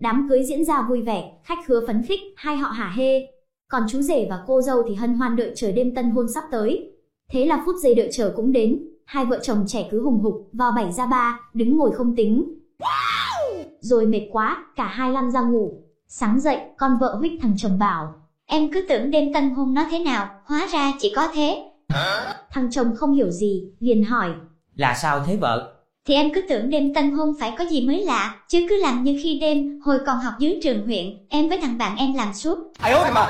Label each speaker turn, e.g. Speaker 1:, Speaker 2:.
Speaker 1: Đám cưới diễn ra vui vẻ, khách khứa phấn khích, hai họ hả hê. Còn chú rể và cô dâu thì hân hoan đợi chờ đêm tân hôn sắp tới. Thế là phút giây đợi chờ cũng đến, hai vợ chồng trẻ cứ hùng hục, vào bảy ra ba, đứng ngồi không tính. Rồi mệt quá, cả hai lăn ra ngủ. Sáng dậy, con vợ huých thằng chồng bảo,
Speaker 2: Em cứ tưởng đêm tân hôn nó thế nào, hóa ra chỉ có thế.
Speaker 1: thằng chồng không hiểu gì, liền hỏi,
Speaker 3: Là sao thế vợ?
Speaker 2: thì em cứ tưởng đêm tân hôn phải có gì mới lạ, chứ cứ làm như khi đêm, hồi còn học dưới trường huyện, em với thằng bạn em làm suốt.
Speaker 4: Ai ơi mà.